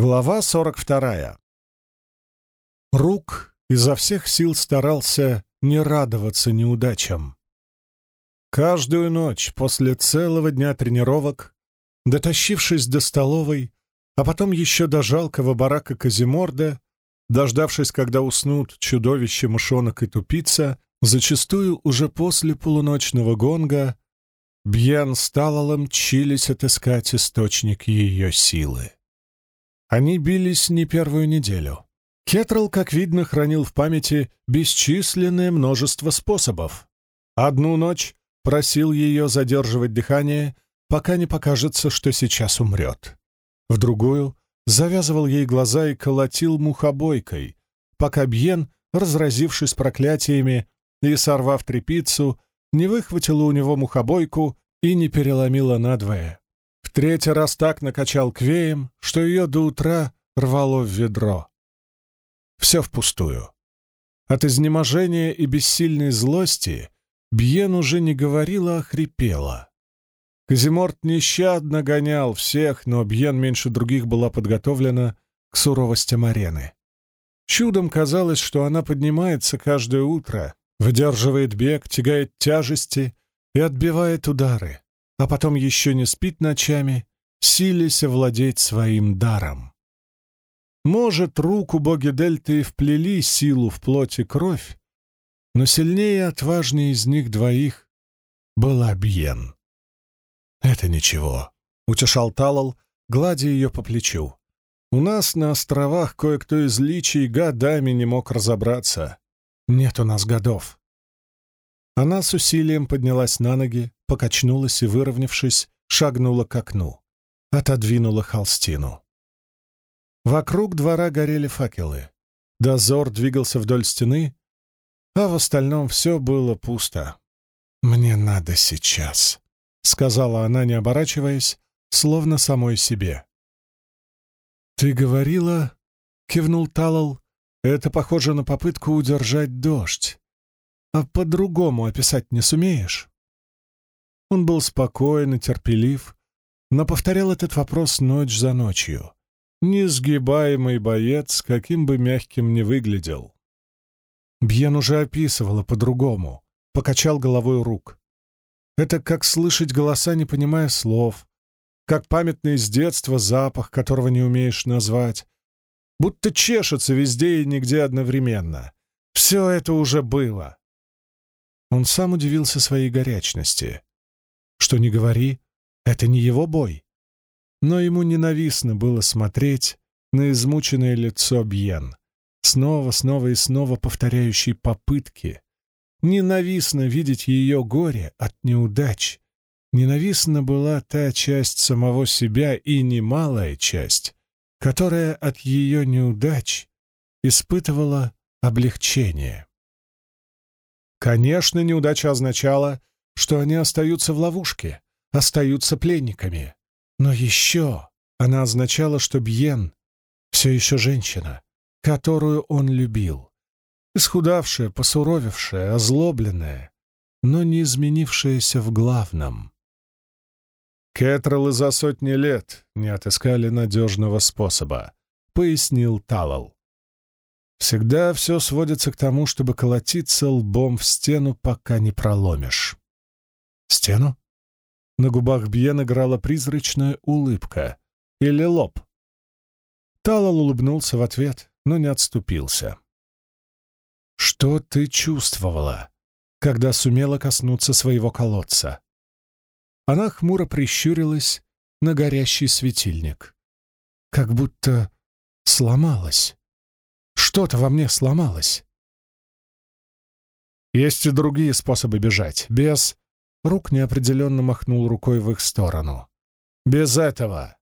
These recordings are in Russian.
Глава 42. Рук изо всех сил старался не радоваться неудачам. Каждую ночь после целого дня тренировок, дотащившись до столовой, а потом еще до жалкого барака Казиморда, дождавшись, когда уснут чудовище, мышонок и тупица, зачастую уже после полуночного гонга, Бьян с Талалом чились отыскать источник ее силы. Они бились не первую неделю. Кетрал, как видно, хранил в памяти бесчисленное множество способов. Одну ночь просил ее задерживать дыхание, пока не покажется, что сейчас умрет. В другую завязывал ей глаза и колотил мухобойкой, пока Бьен, разразившись проклятиями и сорвав трепицу, не выхватила у него мухобойку и не переломила надвое. В третий раз так накачал квеем, что ее до утра рвало в ведро. Все впустую. От изнеможения и бессильной злости Бьен уже не говорила, а хрипела. Казиморт нещадно гонял всех, но Бьен меньше других была подготовлена к суровостям арены. Чудом казалось, что она поднимается каждое утро, выдерживает бег, тягает тяжести и отбивает удары а потом еще не спит ночами, силясь овладеть своим даром. Может, руку боги Дельты вплели силу в плоть и кровь, но сильнее и отважнее из них двоих была Бьен. «Это ничего», — утешал Талал, гладя ее по плечу. «У нас на островах кое-кто из личий годами не мог разобраться. Нет у нас годов». Она с усилием поднялась на ноги, покачнулась и, выровнявшись, шагнула к окну. Отодвинула холстину. Вокруг двора горели факелы. Дозор двигался вдоль стены, а в остальном все было пусто. «Мне надо сейчас», — сказала она, не оборачиваясь, словно самой себе. «Ты говорила...» — кивнул Талал. «Это похоже на попытку удержать дождь. А по-другому описать не сумеешь?» Он был спокоен и терпелив, но повторял этот вопрос ночь за ночью. Несгибаемый боец, каким бы мягким ни выглядел. Бьен уже описывала по-другому, покачал головой рук. Это как слышать голоса, не понимая слов, как памятный с детства запах, которого не умеешь назвать, будто чешется везде и нигде одновременно. Все это уже было. Он сам удивился своей горячности. Что не говори, это не его бой. Но ему ненавистно было смотреть на измученное лицо Бьен, снова, снова и снова повторяющей попытки. Ненавистно видеть ее горе от неудач. Ненавистна была та часть самого себя и немалая часть, которая от ее неудач испытывала облегчение. Конечно, неудача означала, что они остаются в ловушке, остаются пленниками. Но еще она означала, что Бьен все еще женщина, которую он любил. Исхудавшая, посуровевшая, озлобленная, но не изменившаяся в главном. Кэтролы за сотни лет не отыскали надежного способа, пояснил Талал. Всегда все сводится к тому, чтобы колотиться лбом в стену, пока не проломишь. Стену? На губах Бьен играла призрачная улыбка. Или лоб. Талал улыбнулся в ответ, но не отступился. «Что ты чувствовала, когда сумела коснуться своего колодца?» Она хмуро прищурилась на горящий светильник. Как будто сломалась. Что-то во мне сломалось. Есть и другие способы бежать, без Рук неопределенно махнул рукой в их сторону. «Без этого!»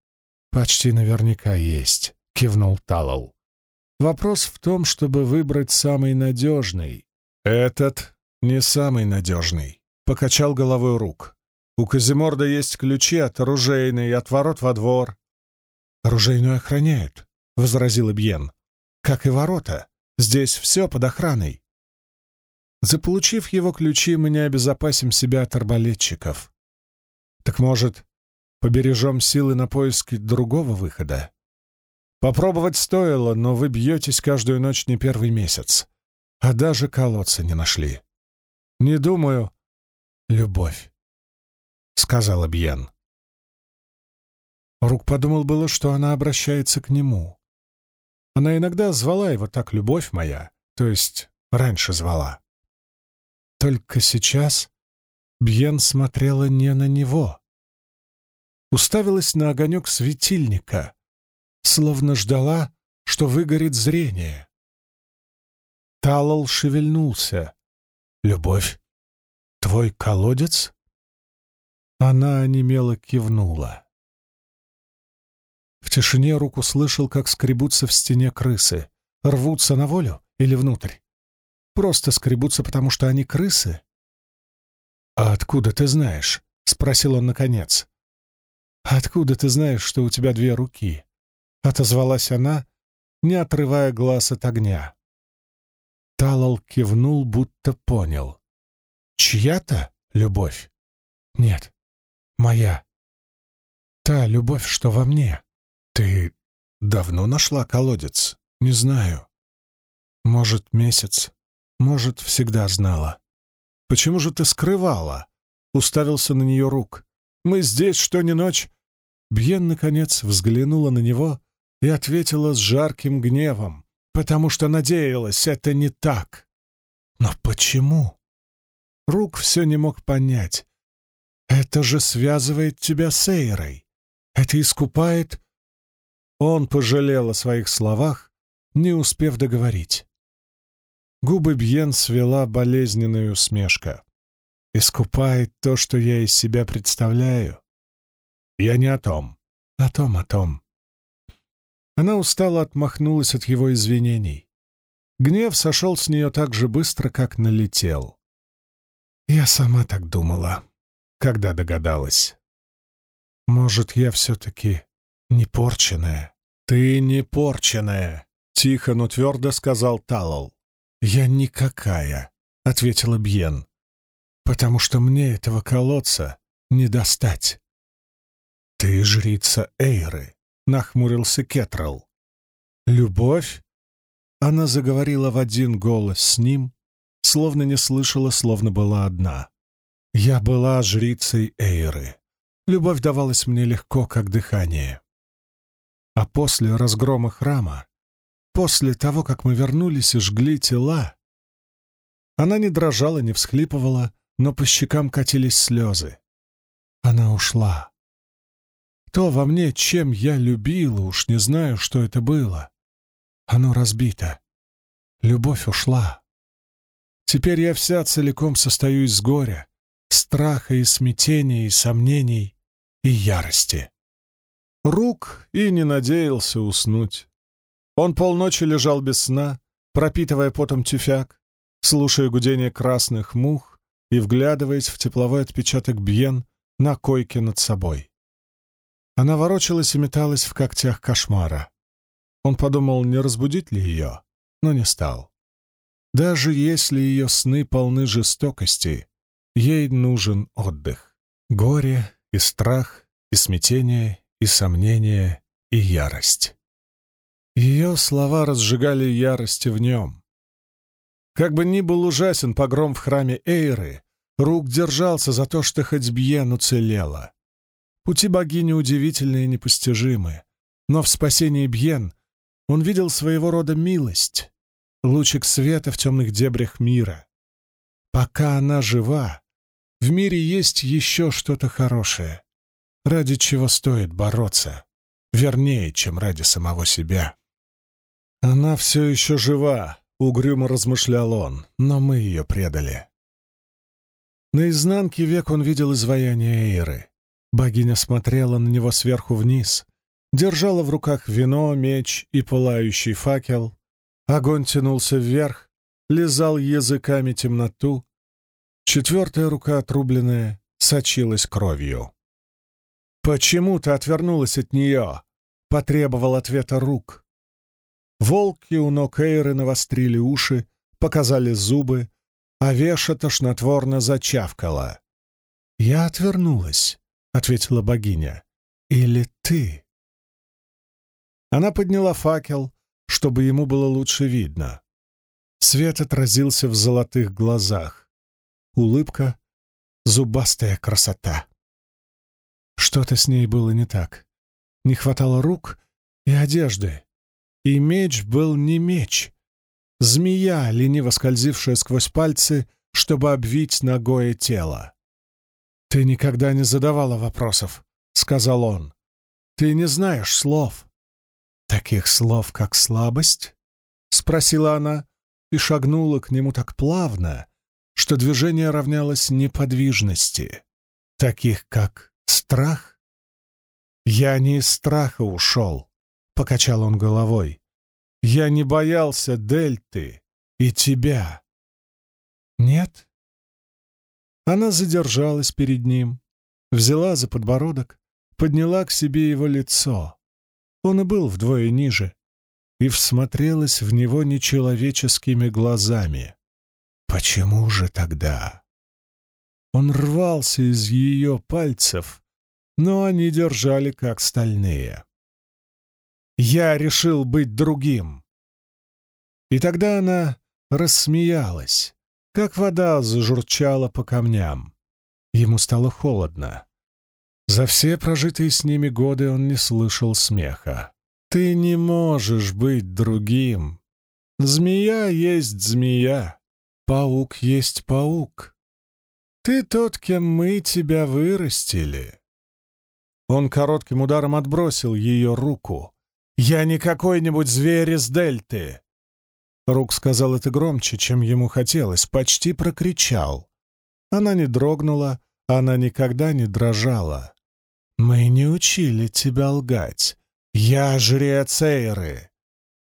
«Почти наверняка есть», — кивнул Талал. «Вопрос в том, чтобы выбрать самый надежный». «Этот не самый надежный», — покачал головой рук. «У Казиморда есть ключи от оружейной от ворот во двор». «Оружейную охраняют», — возразил Бьен. «Как и ворота. Здесь все под охраной. Заполучив его ключи, мы не обезопасим себя от арбалетчиков. Так может, побережем силы на поиски другого выхода? Попробовать стоило, но вы бьетесь каждую ночь не первый месяц, а даже колодца не нашли. Не думаю... Любовь, — сказала Бьен. Рук подумал было, что она обращается к нему. Она иногда звала его так «любовь моя», то есть раньше звала. Только сейчас Бьен смотрела не на него. Уставилась на огонек светильника, словно ждала, что выгорит зрение. Талал шевельнулся. «Любовь, твой колодец?» Она онемело кивнула. В тишине руку слышал, как скребутся в стене крысы. Рвутся на волю или внутрь? Просто скребутся, потому что они крысы? «А откуда ты знаешь?» — спросил он наконец. «Откуда ты знаешь, что у тебя две руки?» — отозвалась она, не отрывая глаз от огня. Талал кивнул, будто понял. «Чья-то любовь?» «Нет, моя. Та любовь, что во мне. Ты давно нашла колодец? Не знаю. Может, месяц, может, всегда знала. Почему же ты скрывала?» Уставился на нее рук. «Мы здесь, что ни ночь?» Бьен, наконец, взглянула на него и ответила с жарким гневом, потому что надеялась, это не так. «Но почему?» Рук все не мог понять. «Это же связывает тебя с Эйрой. Это искупает...» Он пожалел о своих словах, не успев договорить. Губы Бьен свела болезненная усмешка. «Искупает то, что я из себя представляю?» «Я не о том. О том, о том». Она устало отмахнулась от его извинений. Гнев сошел с нее так же быстро, как налетел. Я сама так думала, когда догадалась. Может, я все-таки не порченная? Ты не порченная, тихо, но твердо сказал Талал. «Я никакая», — ответила Бьен, «потому что мне этого колодца не достать». «Ты жрица Эйры», — нахмурился Кетрал. «Любовь?» Она заговорила в один голос с ним, словно не слышала, словно была одна. «Я была жрицей Эйры. Любовь давалась мне легко, как дыхание. А после разгрома храма После того, как мы вернулись и жгли тела, она не дрожала, не всхлипывала, но по щекам катились слезы. Она ушла. То во мне, чем я любила, уж не знаю, что это было. Оно разбито. Любовь ушла. Теперь я вся целиком состою из горя, страха и смятения, и сомнений, и ярости. Рук и не надеялся уснуть. Он полночи лежал без сна, пропитывая потом тюфяк, слушая гудение красных мух и вглядываясь в тепловой отпечаток Бьен на койке над собой. Она ворочалась и металась в когтях кошмара. Он подумал, не разбудить ли ее, но не стал. Даже если ее сны полны жестокости, ей нужен отдых. Горе и страх, и смятение, и сомнение, и ярость. Ее слова разжигали ярости в нем. Как бы ни был ужасен погром в храме Эйры, Рук держался за то, что хоть Бьен уцелела. Пути богини удивительны и непостижимы, но в спасении Бьен он видел своего рода милость, лучик света в темных дебрях мира. Пока она жива, в мире есть еще что-то хорошее, ради чего стоит бороться, вернее, чем ради самого себя. «Она все еще жива», — угрюмо размышлял он, — «но мы ее предали». На изнанке век он видел изваяние Эйры. Богиня смотрела на него сверху вниз, держала в руках вино, меч и пылающий факел. Огонь тянулся вверх, лизал языками темноту. Четвертая рука, отрубленная, сочилась кровью. «Почему ты отвернулась от нее?» — потребовал ответа рук. Волки у ног Эйры навострили уши, показали зубы, а Веша тошнотворно зачавкала. «Я отвернулась», — ответила богиня. «Или ты?» Она подняла факел, чтобы ему было лучше видно. Свет отразился в золотых глазах. Улыбка, зубастая красота. Что-то с ней было не так. Не хватало рук и одежды. И меч был не меч. Змея, лениво скользившая сквозь пальцы, чтобы обвить ногое тело. «Ты никогда не задавала вопросов», — сказал он. «Ты не знаешь слов». «Таких слов, как слабость?» — спросила она и шагнула к нему так плавно, что движение равнялось неподвижности. «Таких, как страх?» «Я не из страха ушел», — покачал он головой. «Я не боялся Дельты и тебя». «Нет?» Она задержалась перед ним, взяла за подбородок, подняла к себе его лицо. Он и был вдвое ниже, и всмотрелась в него нечеловеческими глазами. Почему же тогда? Он рвался из ее пальцев, но они держали как стальные. Я решил быть другим. И тогда она рассмеялась, как вода зажурчала по камням. Ему стало холодно. За все прожитые с ними годы он не слышал смеха. «Ты не можешь быть другим. Змея есть змея, паук есть паук. Ты тот, кем мы тебя вырастили». Он коротким ударом отбросил ее руку. «Я не какой-нибудь зверь из дельты. Рук сказал это громче, чем ему хотелось, почти прокричал. Она не дрогнула, она никогда не дрожала. «Мы не учили тебя лгать. Я жрец Эйры.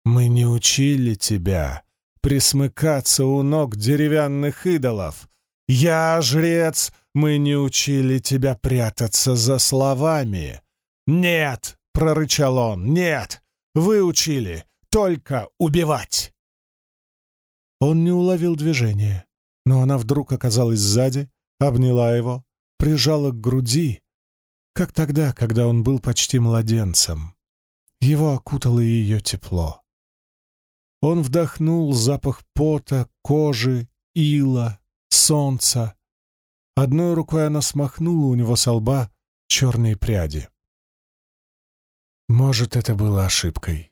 Мы не учили тебя присмыкаться у ног деревянных идолов. Я жрец, мы не учили тебя прятаться за словами. Нет!» — прорычал он. «Нет! Вы учили только убивать!» Он не уловил движения, но она вдруг оказалась сзади, обняла его, прижала к груди, как тогда, когда он был почти младенцем. Его окутало ее тепло. Он вдохнул запах пота, кожи, ила, солнца. Одной рукой она смахнула у него со лба черные пряди. Может, это было ошибкой.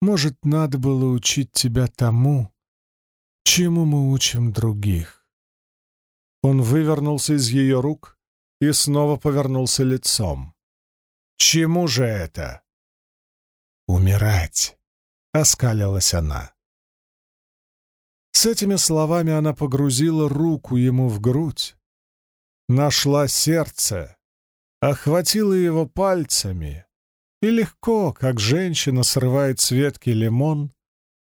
Может, надо было учить тебя тому, Чему мы учим других? Он вывернулся из ее рук и снова повернулся лицом. Чему же это? Умирать, оскалилась она. С этими словами она погрузила руку ему в грудь, нашла сердце, охватила его пальцами и легко, как женщина срывает с ветки лимон,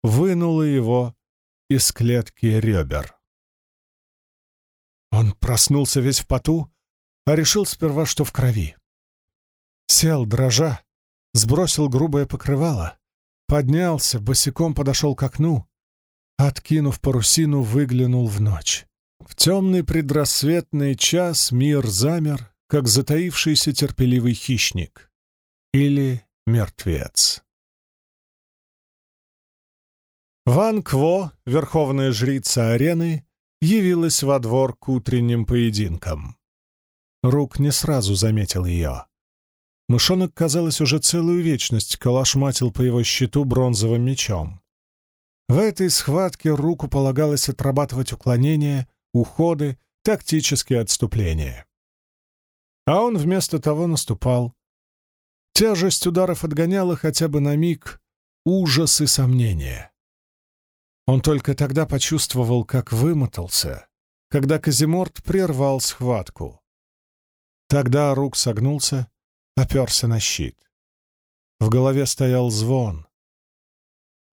вынула его из клетки ребер. Он проснулся весь в поту, а решил сперва, что в крови. Сел, дрожа, сбросил грубое покрывало, поднялся, босиком подошел к окну, откинув парусину, выглянул в ночь. В темный предрассветный час мир замер, как затаившийся терпеливый хищник или мертвец. Ван Кво, верховная жрица арены, явилась во двор к утренним поединкам. Рук не сразу заметил ее. Мышонок, казалось, уже целую вечность калашматил по его щиту бронзовым мечом. В этой схватке руку полагалось отрабатывать уклонения, уходы, тактические отступления. А он вместо того наступал. Тяжесть ударов отгоняла хотя бы на миг ужас и сомнения. Он только тогда почувствовал, как вымотался, когда Казиморт прервал схватку. Тогда Рук согнулся, оперся на щит. В голове стоял звон.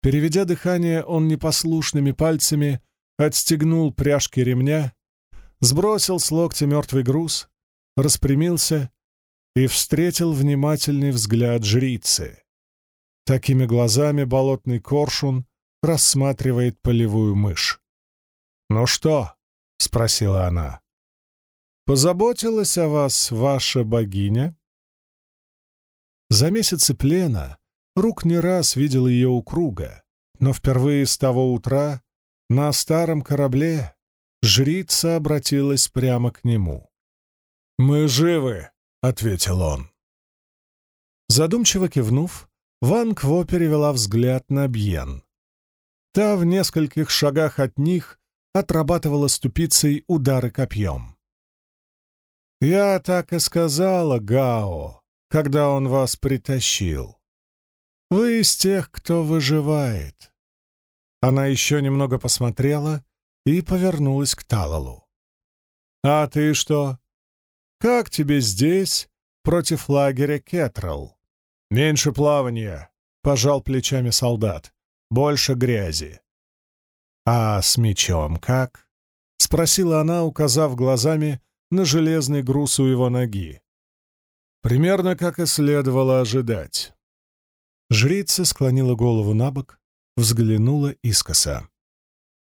Переведя дыхание, он непослушными пальцами отстегнул пряжки ремня, сбросил с локтя мертвый груз, распрямился и встретил внимательный взгляд жрицы. Такими глазами болотный коршун рассматривает полевую мышь. «Ну что?» — спросила она. «Позаботилась о вас ваша богиня?» За месяцы плена Рук не раз видел ее у круга, но впервые с того утра на старом корабле жрица обратилась прямо к нему. «Мы живы», — ответил он. Задумчиво кивнув, Ван Кво перевела взгляд на Бьен. Та в нескольких шагах от них отрабатывала ступицей удары копьем. «Я так и сказала Гао, когда он вас притащил. Вы из тех, кто выживает». Она еще немного посмотрела и повернулась к Талалу. «А ты что? Как тебе здесь, против лагеря Кетрал?» «Меньше плавания», — пожал плечами солдат. «Больше грязи». «А с мечом как?» — спросила она, указав глазами на железный груз у его ноги. Примерно как и следовало ожидать. Жрица склонила голову на бок, взглянула искоса.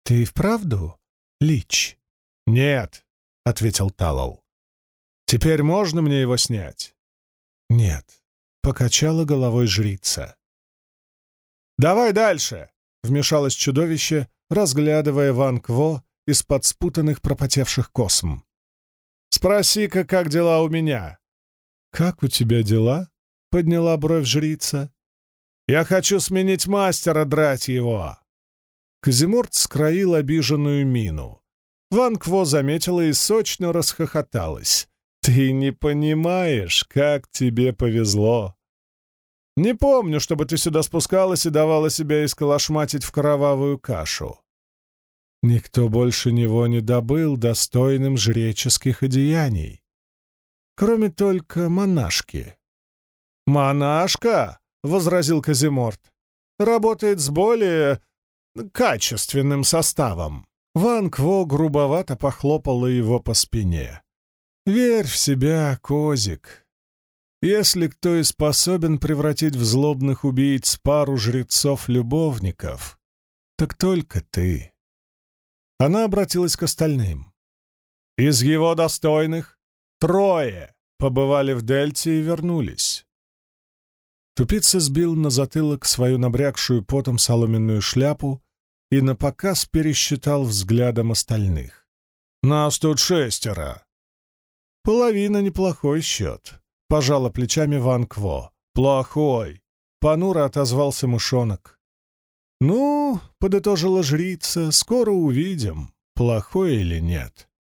«Ты вправду лич?» «Нет», — ответил Талал. «Теперь можно мне его снять?» «Нет», — покачала головой жрица. «Давай дальше!» — вмешалось чудовище, разглядывая Ван Кво из-под спутанных пропотевших косм. «Спроси-ка, как дела у меня?» «Как у тебя дела?» — подняла бровь жрица. «Я хочу сменить мастера драть его!» Казиморт скроил обиженную мину. Ван Кво заметила и сочно расхохоталась. «Ты не понимаешь, как тебе повезло!» «Не помню, чтобы ты сюда спускалась и давала себя исколошматить в кровавую кашу. Никто больше него не добыл достойным жреческих одеяний, кроме только монашки. «Монашка?» — возразил Казиморт. «Работает с более качественным составом». Ван Кво грубовато похлопала его по спине. «Верь в себя, Козик. Если кто и способен превратить в злобных убийц пару жрецов-любовников, так только ты». Она обратилась к остальным. «Из его достойных трое побывали в Дельте и вернулись». Тупица сбил на затылок свою набрякшую потом соломенную шляпу и напоказ пересчитал взглядом остальных. «Нас тут шестеро!» «Половина — неплохой счет», — пожала плечами Ван Кво. «Плохой!» — понуро отозвался мышонок. «Ну, — подытожила жрица, — скоро увидим, плохой или нет».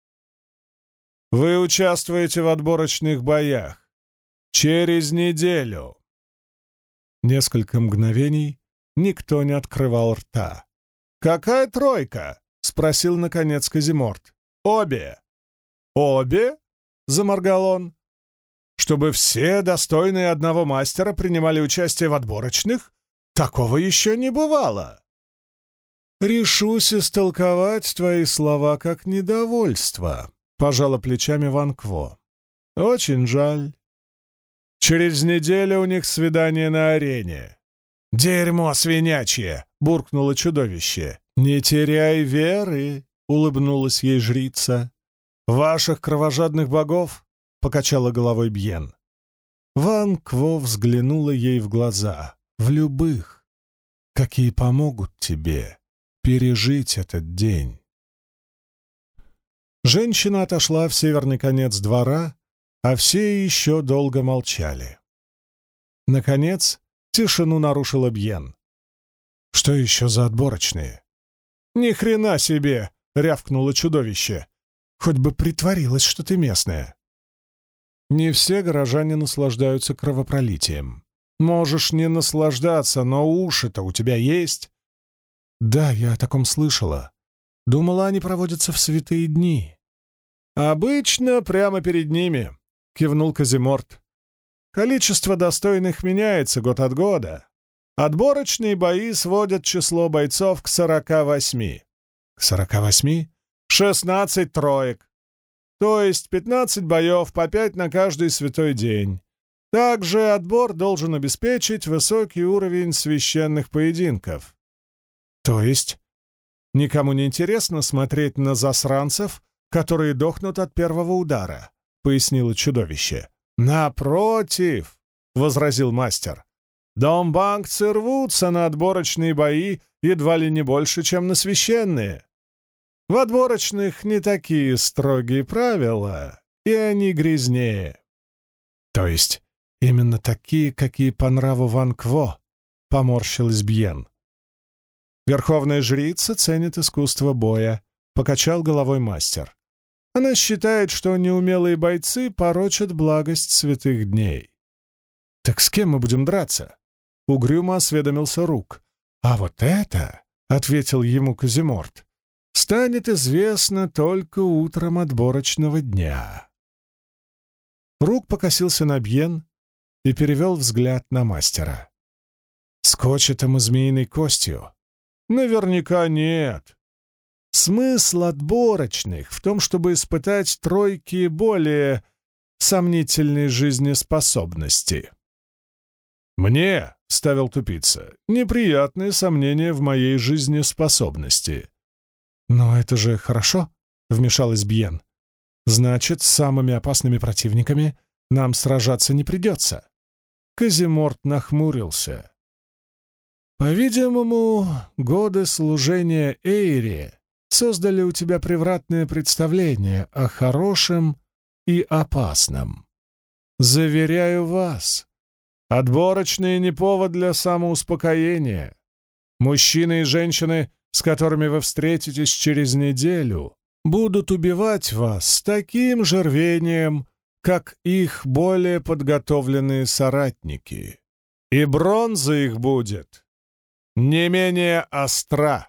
«Вы участвуете в отборочных боях. Через неделю». Несколько мгновений никто не открывал рта. «Какая тройка?» — спросил, наконец, Казиморт. «Обе». «Обе?» — заморгал он. «Чтобы все достойные одного мастера принимали участие в отборочных? Такого еще не бывало. «Решусь истолковать твои слова как недовольство», — пожала плечами Ван Кво. «Очень жаль. Через неделю у них свидание на арене». «Дерьмо свинячье!» — буркнуло чудовище. «Не теряй веры!» — улыбнулась ей жрица. «Ваших кровожадных богов?» — покачала головой Бьен. Ван Кво взглянула ей в глаза в любых, какие помогут тебе пережить этот день. Женщина отошла в северный конец двора, а все еще долго молчали. Наконец, тишину нарушил Бьен. «Что еще за отборочные?» «Ни хрена себе!» — рявкнуло чудовище. «Хоть бы притворилось, что ты местная». Не все горожане наслаждаются кровопролитием. Можешь не наслаждаться, но уши-то у тебя есть. Да, я о таком слышала. Думала, они проводятся в святые дни. Обычно прямо перед ними, кивнул Казиморт. Количество достойных меняется год от года. Отборочные бои сводят число бойцов к сорока восьми. К сорока восьми? Шестнадцать троек. То есть пятнадцать боев по пять на каждый святой день. Также отбор должен обеспечить высокий уровень священных поединков. То есть никому не интересно смотреть на засранцев, которые дохнут от первого удара, — пояснило чудовище. «Напротив», — возразил мастер, Домбангцы рвутся на отборочные бои едва ли не больше, чем на священные. В отборочных не такие строгие правила, и они грязнее. То есть именно такие, какие по нраву Ван Кво, поморщилась Бьен. Верховная жрица ценит искусство боя, покачал головой мастер. Она считает, что неумелые бойцы порочат благость святых дней. «Так с кем мы будем драться?» Угрюмо осведомился Рук. «А вот это, — ответил ему Казиморт, — станет известно только утром отборочного дня». Рук покосился на Бьен и перевел взгляд на мастера. «Скотчетом и змеиной костью?» «Наверняка нет. Смысл отборочных в том, чтобы испытать тройки более сомнительной жизнеспособности». «Мне», — ставил тупица, — «неприятные сомнения в моей жизнеспособности». «Но это же хорошо», — вмешалась Бьен. «Значит, с самыми опасными противниками нам сражаться не придется». Казиморт нахмурился. «По-видимому, годы служения Эйри создали у тебя превратное представление о хорошем и опасном. Заверяю вас, Отборочные не повод для самоуспокоения. Мужчины и женщины, с которыми вы встретитесь через неделю, будут убивать вас с таким же рвением, как их более подготовленные соратники. И бронза их будет не менее остра.